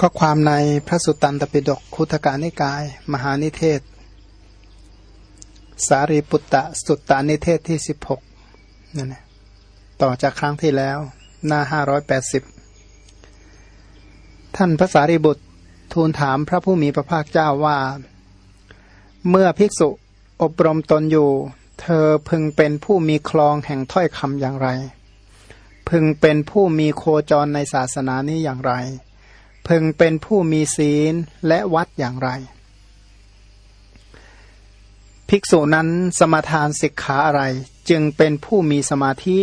ก็ความในพระสุตตันตปิฎกคุตการนิกาย มหานิเทศ สารีปุตตะสุตตานิเทศที่สิบหกนั่นแหละต่อจากครั้งที่แล้ว หน้าห้าร้อยแปดสิบท่านพระสารีบุตรทูลถามพระผู้มีพระภาคเจ้าว่า เมื่อภิกษุอบรมตนอยู่ เธอพึงเป็นผู้มีคลองแห่งถ้อยคำอย่างไร พึงเป็นผู้มีโคจรในศาสนานี้อย่างไร พึงเป็นผู้มีศีลและวัดอย่างไร ภิกษุนั้นสมทานศิกขาอะไร จึงเป็นผู้มีสมาธิ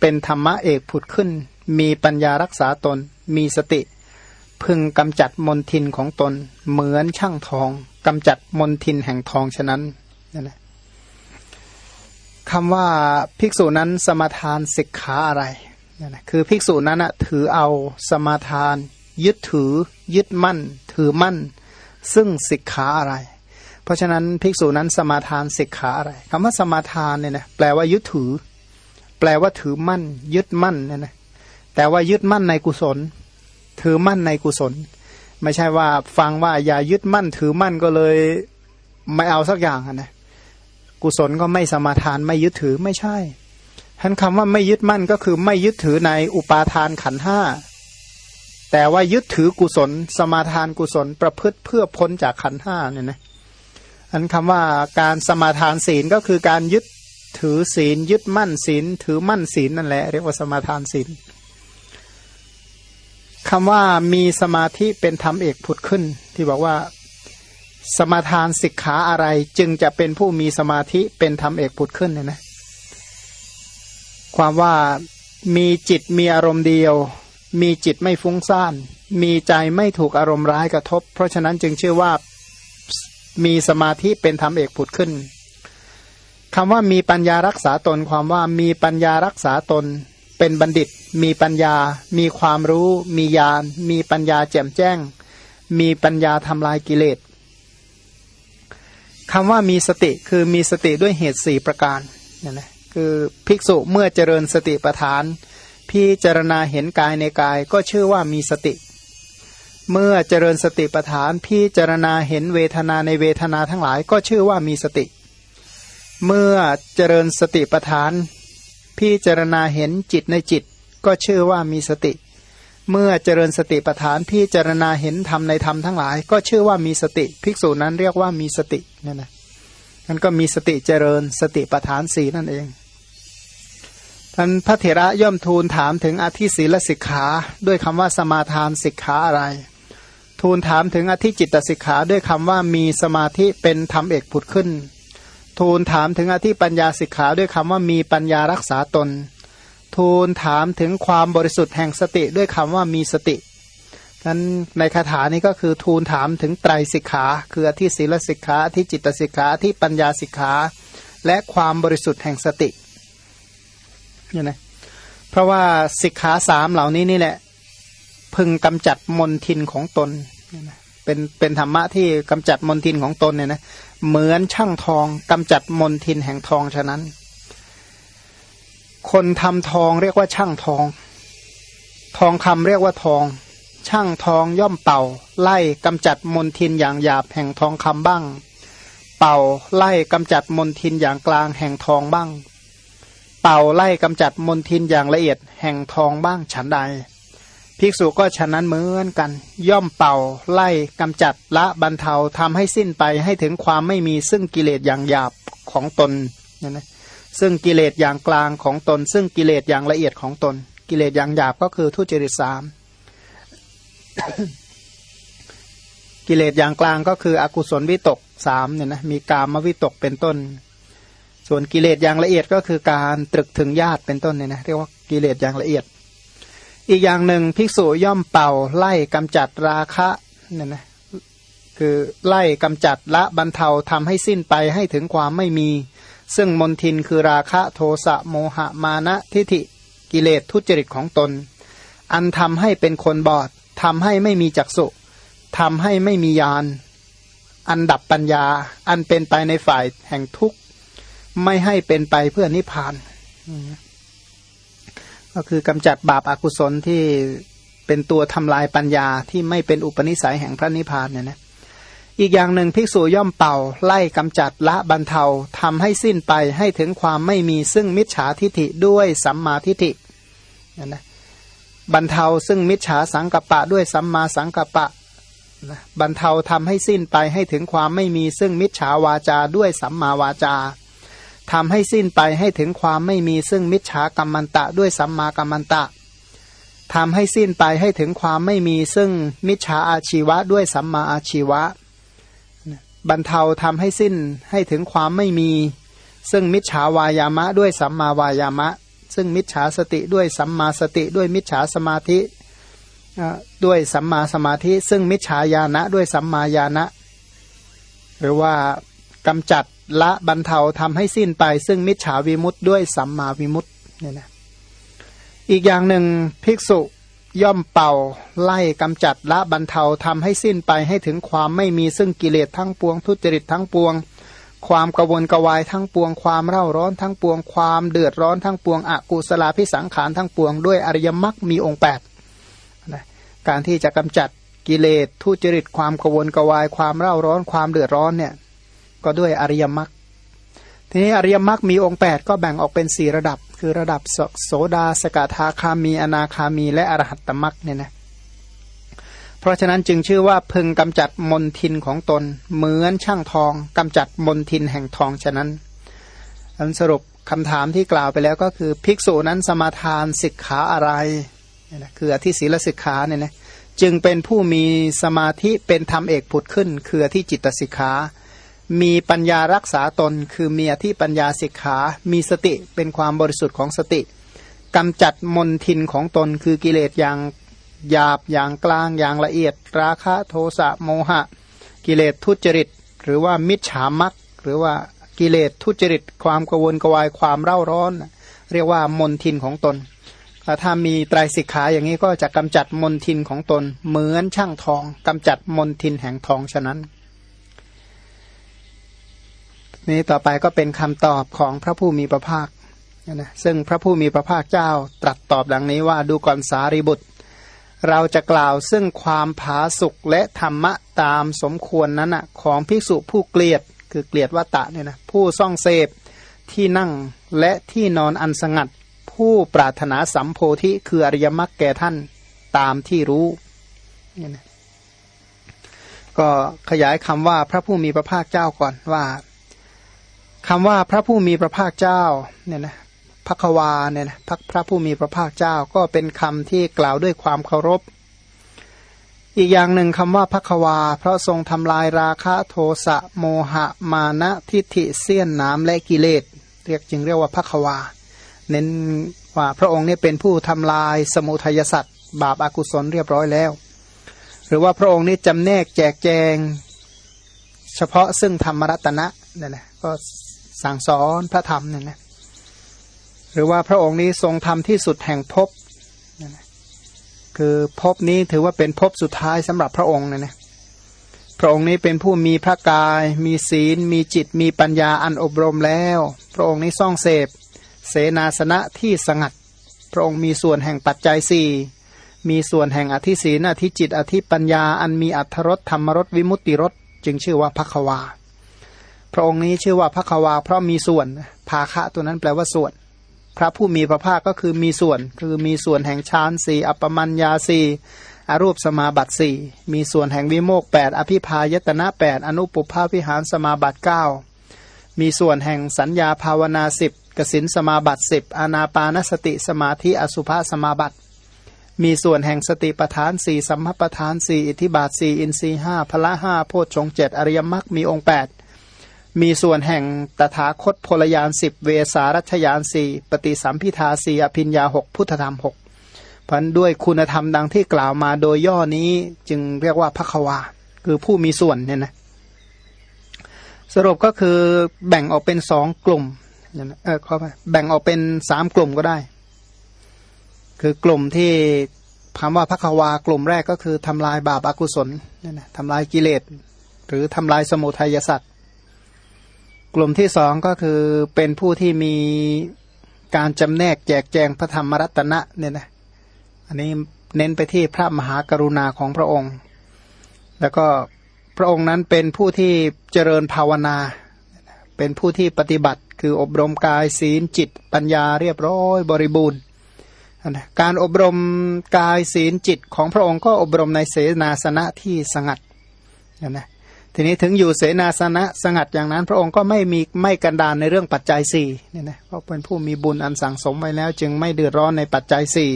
เป็นธรรมะเอกผุดขึ้น มีปัญญารักษาตน มีสติ พึงกำจัดมนทินของตน เหมือนช่างทองกำจัดมนทินแห่งทองฉะนั้นนั่นแหละคำว่าภิกษุนั้นสมทานศิกขาอะไรนั่นแหละคือภิกษุนั้นถือเอาสมาทาน ยึดถือ ยึดมั่น ถือมั่น ซึ่งสิกขาอะไร เพราะฉะนั้นภิกษุนั้นสมาทานสิกขาอะไรคำว่าสมาทานเนี่ยนะแปลว่ายึดถือ แปลว่าถือมั่น ยึดมั่นเนี่ยนะแต่ว่ายึดมั่นในกุศล ถือมั่นในกุศล ไม่ใช่ว่าฟังว่าอย่ายึดมั่น ถือมั่นก็เลยไม่เอาสักอย่างนะกุศลก็ไม่สมาทานไม่ยึดถือไม่ใช่ท่านคำว่าไม่ยึดมั่นก็คือไม่ยึดถือในอุปาทานขันห้า แต่ว่ายึดถือกุศล สมาทานกุศลประพฤติเพื่อพ้นจากขันห้าเนี่ยนะอันคำว่าการสมาทานศีลก็คือการยึดถือศีล ยึดมั่นศีล ถือมั่นศีลนั่นแหละเรียกว่าสมาทานศีลคำว่ามีสมาธิเป็นธรรมเอกผุดขึ้น ที่บอกว่าสมาทานศิกขาอะไรจึงจะเป็นผู้มีสมาธิเป็นธรรมเอกผุดขึ้นเนี่ยนะ ความว่ามีจิตมีอารมณ์เดียว มีจิตไม่ฟุ้งซ่าน มีใจไม่ถูกอารมณ์ร้ายกระทบ เพราะฉะนั้นจึงชื่อว่ามีสมาธิเป็นธรรมเอกผุดขึ้นคำว่ามีปัญญารักษาตนความว่ามีปัญญารักษาตน เป็นบัณฑิต มีปัญญา มีความรู้ มีญาณมีปัญญาแจ่มแจ้ง มีปัญญาทำลายกิเลสคำว่ามีสติคือมีสติด้วยเหตุสี่ประการนี่นะคือภิกษุเมื่อเจริญสติปัฏฐาน พิจารณาเห็นกายในกายก็ชื่อว่ามีสติ เมื่อเจริญสติปัฏฐานพิจารณาเห็นเวทนาในเวทนาทั้งหลายก็ชื่อว่ามีสติ เมื่อเจริญสติปัฏฐานพิจารณาเห็นจิตในจิต ก็ชื่อว่ามีสติ เมื่อเจริญสติปัฏฐานพิจารณาเห็นธรรมในธรรมทั้งหลาย ก็ชื่อว่ามีสติ ภิกษุนั้นเรียกว่ามีสตินั่นนะนั่นก็มีสติเจริญสติปัฏฐานสีนั่นเอง ท่านพระเถระย่อมทูลถามถึงอธิศีลสิกขาด้วยคำว่าสมาทานสิกขาอะไร ทูลถามถึงอธิจิตสิกขาด้วยคำว่ามีสมาธิเป็นธรรมเอกผุดขึ้น ทูลถามถึงอธิปัญญาสิกขาด้วยคำว่ามีปัญญารักษาตน ทูลถามถึงความบริสุทธิ์แห่งสติด้วยคำว่ามีสตินั้นในคาถานี้ก็คือทูลถามถึงไตรสิกขา คืออธิศีลสิกขาอธิจิตสิกขาอธิปัญญาสิกขา และความบริสุทธิ์แห่งสติ เนี่ยนะเพราะว่าสิกขาสามเหล่านี้นี่แหละ พึงกำจัดมนทินของตนเป็นเป็นธรรมะที่กำจัดมนทินของตนเนี่ยนะเหมือนช่างทองกำจัดมนทินแห่งทองฉะนั้น คนทำทองเรียกว่าช่างทอง ทองคำเรียกว่าทอง ช่างทองย่อมเป่า ไล่กำจัดมนทินอย่างหยาบแห่งทองคำบ้าง เป่าไล่กำจัดมนทินอย่างกลางแห่งทองบ้าง เป่าไล่กำจัดมนทินอย่างละเอียดแห่งทองบ้างฉันใด ภิกษุก็ฉะนั้นเหมือนกัน ย่อมเป่าไล่กำจัดละบรรเทาทำให้สิ้นไปให้ถึงความไม่มีซึ่งกิเลสอย่างหยาบของตนนี่นะซึ่งกิเลสอย่างกลางของตน ซึ่งกิเลสอย่างละเอียดของตน กิเลสอย่างหยาบก็คือทุจริตสามกิเลสอย่างกลางก็คืออกุศลวิตกสามเนี่ยนะมีกามวิตกเป็นต้น ส่วนกิเลสอย่างละเอียดก็คือการตรึกถึงญาติเป็นต้นเนี่ยนะเรียกว่ากิเลสอย่างละเอียด อีกอย่างหนึ่งภิกษุย่อมเป่าไล่กำจัดราคะเนี่ยนะคือไล่กำจัดละบรรเทาทำให้สิ้นไปให้ถึงความไม่มี ซึ่งมนทินคือราคะโทสะโมหะมานะทิฐิกิเลสทุจริตของตน อันทำให้เป็นคนบอดทำให้ไม่มีจักษุทำให้ไม่มียาน อันดับปัญญา อันเป็นไปในฝ่ายแห่งทุกข์ ไม่ให้เป็นไปเพื่อนิพพาน ก็คือกำจัดบาปอากุศลที่เป็นตัวทำลายปัญญาที่ไม่เป็นอุปนิสัยแห่งพระนิพพานเนี่ยนะอีกอย่างหนึ่งภิกษุย่อมเป่า ไล่กำจัดละบรรเทาทำให้สิ้นไปให้ถึงความไม่มีซึ่งมิจฉาทิฐิด้วยสัมมาทิฐินะนะบรรเทาซึ่งมิจฉาสังกปะด้วยสัมมาสังกปะนะบรรเทาทำให้สิ้นไปให้ถึงความไม่มีซึ่งมิจฉาวาจาด้วยสัมมาวาจา ทำให้สิ้นไปให้ถึงความไม่มีซึ่งมิจฉากรรมันตะด้วยสัมมากัมมันตะทำให้สิ้นไปให้ถึงความไม่มีซึ่งมิจฉาอาชีวะด้วยสัมมาอาชีวะ บรรเทาทำให้สิ้นให้ถึงความไม่มี ซึ่งมิจฉาวายามะด้วยสัมมาวายามะ ซึ่งมิจฉาสติด้วยสัมมาสติด้วยมิจฉาสมาธิด้วยสัมมาสมาธิ ซึ่งมิจฉาญาณะด้วยสัมมาญาณะ หรือว่ากำจัด ละบรรเทาทำให้สิ้นไป ซึ่งมิจฉาวิมุตต์ด้วยสัมมาวิมุตต์เนี่ยนะอีกอย่างหนึ่งภิกษุย่อมเป่า ไล่กำจัดละบรรเทาทำให้สิ้นไปให้ถึงความไม่มีซึ่งกิเลสทั้งปวง ทุจริตทั้งปวง ความกวนกวายทั้งปวง ความเร่าร้อนทั้งปวง ความเดือดร้อนทั้งปวงอกุศลาพิสังขารทั้งปวง ด้วยอริยมรรคมีองค์แปดนะการที่จะกำจัดกิเลสทุจริตความกวนกวาย ความเร่าร้อนความเดือดร้อนเนี่ย ก็ด้วยอริยมรรคทีนี้อริยมรรคมีองค์ 8 ก็แบ่งออกเป็นสี่ระดับ คือระดับโสดาสกทาคามี อนาคามี และอรหัตตมรรคเนี่ยนะเพราะฉะนั้นจึงชื่อว่าพึงกำจัดมนทินของตน เหมือนช่างทองกำจัดมนทินแห่งทองฉะนั้นอันสรุปคำถามที่กล่าวไปแล้วก็คือภิกษุนั้นสมาทานสิกขาอะไรเนี่ยนะคืออธิศีลสิกขาเนี่ยนะจึงเป็นผู้มีสมาธิเป็นธรรมเอกผุดขึ้น คือที่จิตสิกขา มีปัญญารักษาตน คือมีอธิปัญญาสิกขา มีสติเป็นความบริสุทธิ์ของสติกำจัดมนทินของตนคือกิเลสอย่างหยาบอย่างกลางอย่างละเอียด ราคะโทสะโมหะ กิเลสทุจริต หรือว่ามิจฉามักหรือว่ากิเลสทุจริต ความกวนกวายความเร่าร้อน เรียกว่ามนทินของตนถ้ามีไตรสิกขาอย่างนี้ก็จะกำจัดมนทินของตน เหมือนช่างทองกำจัดมนทินแห่งทองฉะนั้น นี้ต่อไปก็เป็นคำตอบของพระผู้มีพระภาคนะซึ่งพระผู้มีพระภาคเจ้าตรัสตอบดังนี้ว่าดูก่อนสารีบุตร เราจะกล่าวซึ่งความผาสุกและธรรมะตามสมควรนั้นนะของภิกษุผู้เกลียด คือเกลียดวัตตะเนี่ยนะผู้ซ่องเสพที่นั่งและที่นอนอันสงัด ผู้ปรารถนาสัมโพธิคืออริยมรรคแก่ท่านตามที่รู้เนี่ยนะก็ขยายคำว่าพระผู้มีพระภาคเจ้าก่อนว่า คำว่าพระผู้มีพระภาคเจ้าเนี่ยนะพักวาเนี่ยนะพักพระผู้มีพระภาคเจ้าก็เป็นคำที่กล่าวด้วยความเคารพ อีกอย่างหนึ่งคำว่าพักวา เพราะทรงทำลายราคะโทสะโมหะมานะทิฏฐิเสี้ยนน้ำและกิเลสเรียกจึงเรียกว่าพักวา เน้นว่าพระองค์เนี่ยเป็นผู้ทำลายสมุทัยสัตว์บาปอากุศลเรียบร้อยแล้ว หรือว่าพระองค์นี่จำแนกแจกแจง เฉพาะซึ่งธรรมรัตนะเนี่ยนะก็ สั่งสอนพระธรรมเนี่ยนะหรือว่าพระองค์นี้ทรงทำที่สุดแห่งภพนะคือภพนี้ถือว่าเป็นภพสุดท้ายสำหรับพระองค์นะนะพระองค์นี้เป็นผู้มีพระกาย มีศีล มีจิต มีปัญญาอันอบรมแล้ว พระองค์นี้ซ่องเสพ เสนาสนะที่สงัด พระองค์มีส่วนแห่งปัจจัยสี่มีส่วนแห่งอธิศีนอธิจิต อธิปัญญา อันมีอัทธรสธรรมรสวิมุตติรสจึงชื่อว่าพักวา พระองค์นี้ชื่อว่าพระควา เพราะมีส่วนภาคะตัวนั้นแปลว่าส่วน พระผู้มีพระภาคก็คือมีส่วน คือมีส่วนแห่งฌานสี่อัปปมัญญาสี่อรูปสมาบัติสี่มีส่วนแห่งวิโมกแปดอภิพายตนะแปดอนุปุภาวิหารสมาบัติเก้ามีส่วนแห่งสัญญาภาวนาสิบกสินสมาบัติสิบอนาปานสติสมาธิอสุภาสมาบัติ มีส่วนแห่งสติปทานสี่สัมภปทานสี่อิทิบาทสี่อินทรีห้าพละห้าโพชฌงเจ็ดอริยมรรคมีองค์แปด มีส่วนแห่งตถาคตพลยานสิบเวสารัชยานสี่ปฏิสัมพิทาสี่อภินยาหกพุทธธรรมหกพันด้วยคุณธรรมดังที่กล่าวมาโดยย่อนี้จึงเรียกว่าพระควา คือผู้มีส่วนเนี่ยนะสรุปก็คือแบ่งออกเป็นสองกลุ่มเออขอไปแบ่งออกเป็นสามกลุ่มก็ได้ คือกลุ่มที่คำว่าพระควากลุ่มแรกก็คือทำลายบาปอากุศลเนี่ยนะทำลายกิเลส หรือทำลายสมุทัยสัตว์ กลุ่มที่สองก็คือเป็นผู้ที่มีการจำแนกแจกแจงพระธรรมรัตนะเนี่ยนะอันนี้เน้นไปที่พระมหากรุณาของพระองค์ แล้วก็พระองค์นั้นเป็นผู้ที่เจริญภาวนา เป็นผู้ที่ปฏิบัติ คืออบรมกายศีลจิต ปัญญาเรียบร้อยบริบูรณ์การอบรมกายศีลจิตของพระองค์ก็อบรมในเสนาสนะที่สงัดนะ ทีนี้ถึงอยู่เสนาสนะสงัดอย่างนั้น พระองค์ก็ไม่มีไม่กันดานในเรื่องปัจจัยสี่เนี่ยนะเพราะเป็นผู้มีบุญอันสั่งสมไว้แล้ว จึงไม่เดือดร้อนในปัจจัยสี่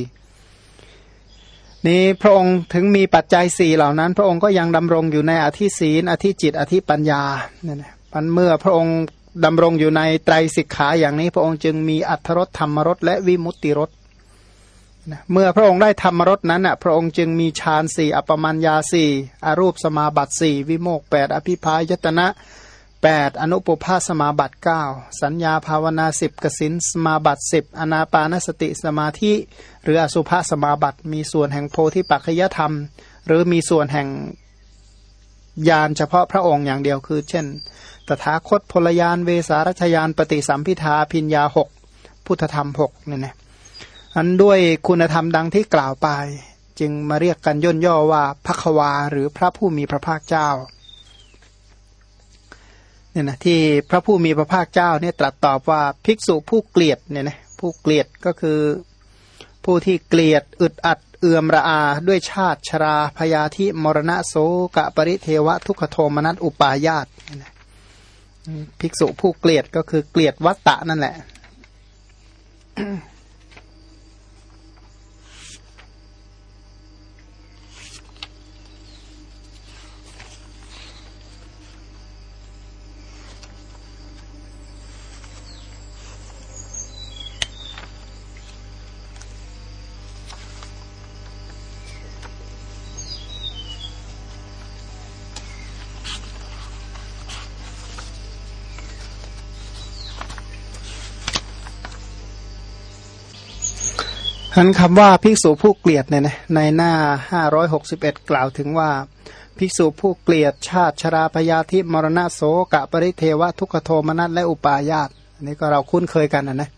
นี้พระองค์ถึงมีปัจจัยสี่เหล่านั้น พระองค์ก็ยังดำรงอยู่ในอธิศีลอธิจิต อธิปัญญาเนี่ยนะพันเมื่อพระองค์ดำรงอยู่ในไตรสิกขาอย่างนี้ พระองค์จึงมีอัทธรสธรรมรสและวิมุตติรส นะเมื่อพระองค์ได้ธรรมรสนั้นอะพระองค์จึงมีฌานสี่อปมัญญาสี่อรูปสมาบัติสี่วิโมกแปดอภิพายตนะแปดอนุปภาสมาบัติก้าสัญญาภาวนาสิบกสินสมาบัติสิบอนาปานสติสมาธิ หรืออสุภาสมาบัติมีส่วนแห่งโพธิปัจจยธรรม หรือมีส่วนแห่งญาณเฉพาะพระองค์อย่างเดียวคือ เช่น ตถาคตพลยานเวสารัชยานปฏิสัมพิทาพิญญาหกพุทธธรรมหกเนี่ยนะ อันด้วยคุณธรรมดังที่กล่าวไป จึงมาเรียกกันย่นย่อว่าพระควาหรือพระผู้มีพระภาคเจ้าเนี่ยนะที่พระผู้มีพระภาคเจ้าเนี่ยตรัสตอบว่าภิกษุผู้เกลียดเนี่ยนะผู้เกลียดก็คือผู้ที่เกลียดอึดอัดเอื่อมระอาด้วยชาติชราพยาธิมรณะโสกะปริเทวะทุกขโทมนัสอุปายาตภิกษุผู้เกลียดก็คือเกลียดวัตตะนั่นแหละ ท่านคำว่าภิกษุผู้เกลียดเนี่ยนะในหน้าห้าร้อยหกสิบเอ็ดกล่าวถึงว่า ภิกษุผู้เกลียดชาติชราพยาธิมรณะโสกะปริเทวะทุกโทมนัสและอุปาญาตอันนี้ก็เราคุ้นเคยกันนะนะ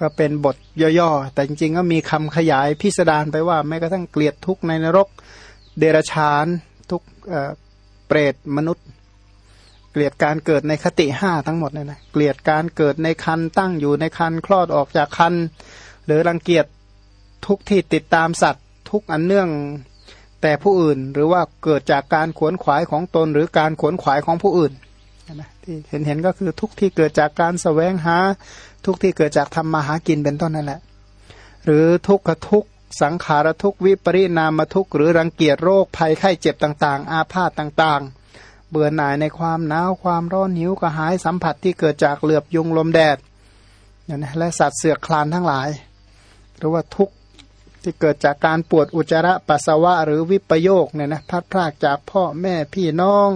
ก็เป็นบทย่อๆ แต่จริงๆก็มีคำขยายพิสดารไปว่าแม้กระทั่งเกลียดทุกในนรก เดรชานทุกเปรตมนุษย์ เกลียดการเกิดในคติห้าทั้งหมดเนี่ยนะเกลียดการเกิดในคันตั้งอยู่ในคันคลอดออกจากคันหรือรังเกียจ ทุกที่ติดตามสัตว์ ทุกอันเนื่อง แต่ผู้อื่นหรือว่าเกิดจากการขวนขวายของตนหรือการขวนขวายของผู้อื่นนะที่เห็นเห็นก็คือทุกที่เกิดจากการสแสวงหา ทุกที่เกิดจากทำมาหากินเป็นต้นนั่นแหละ หรือทุกขทุกสังขารทุกวิปริณามทุกหรือรังเกียจโรคภัยไข้เจ็บต่างๆ อาพาธต่างๆ เบื่อหน่ายในความหนาวความร้อนหิวกระหายสัมผัสที่เกิดจากเหลือบยุงลมแดดนะและสัตว์เสือกคลานทั้งหลาย หรือว่าทุก ที่เกิดจากการปวดอุจจาระปัสสาวะหรือวิปโยคเนี่ยนะพัดพรากจากพ่อแม่พี่น้อง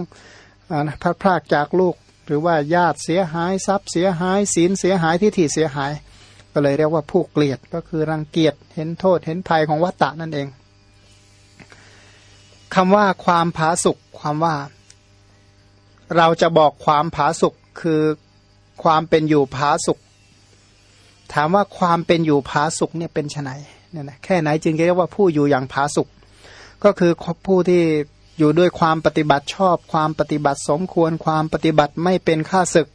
อนะพัดพรากจากลูก หรือว่าญาติเสียหายทรัพย์เสียหายศีลเสียหายที่ถี่เสียหาย ก็เลยเรียกว่าผู้เกลียดก็คือรังเกียจเห็นโทษเห็นภัยของวัตตะนั่นเองคำว่าความผาสุกความว่า เราจะบอกความผาสุกคือความเป็นอยู่ผาสุกถามว่าความเป็นอยู่ผาสุกเนี่ยเป็นไน เนี่ยนะแค่ไหนจึงเรียกว่าผู้อยู่อย่างผาสุกก็คือผู้ที่อยู่ด้วยความปฏิบัติชอบ ความปฏิบัติสมควร ความปฏิบัติไม่เป็นค่าศึก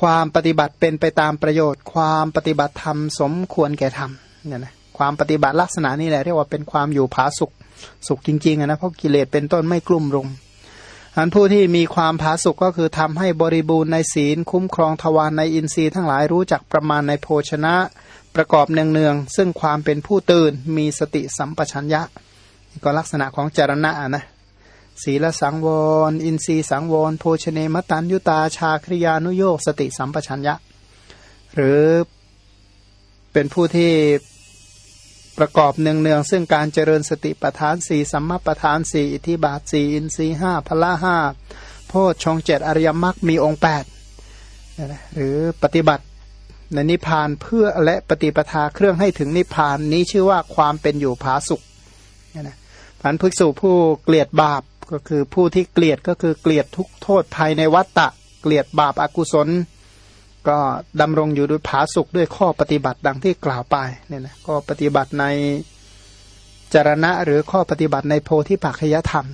ความปฏิบัติเป็นไปตามประโยชน์ ความปฏิบัติธรรมสมควรแก่ธรรมเนี่ยนะความปฏิบัติลักษณะนี้แหละเรียกว่าเป็นความอยู่ผาสุกสุขจริงๆนะเพราะกิเลสเป็นต้นไม่กลุ่มรุมอันผู้ที่มีความผาสุกก็คือทำให้บริบูรณ์ในศีล คุ้มครองทวารในอินทรีย์ทั้งหลายรู้จักประมาณในโภชนะ ประกอบเนืองๆซึ่งความเป็นผู้ตื่นมีสติสัมปชัญญะก็ลักษณะของจารณะนะศีลสังวร อินทรีสังวร โภชเนมตันยุตาชาคริยานุโยกสติสัมปชัญญะ หรือเป็นผู้ที่ประกอบเนืองๆซึ่งการเจริญสติปทานสี่สัมมาปทานสี่อิทิบาทสี่อินทรีห้าพละห้าโพชฌงเจ็ดอริยมรรคมีองค์แปดหรือปฏิบัติ ในนิพพานเพื่อและปฏิปทาเครื่องให้ถึงนิพพานนี้ชื่อว่าความเป็นอยู่ผาสุกนะผันภิกษุผู้เกลียดบาปก็คือผู้ที่เกลียดก็คือเกลียดทุกโทษภายในวัฏฏะเกลียดบาปอากุศล ก็ดำรงอยู่ด้วยผาสุกด้วยข้อปฏิบัติดังที่กล่าวไปเนี่ยนะก็ปฏิบัติในจารณะหรือข้อปฏิบัติในโพธิปัจจยธรรม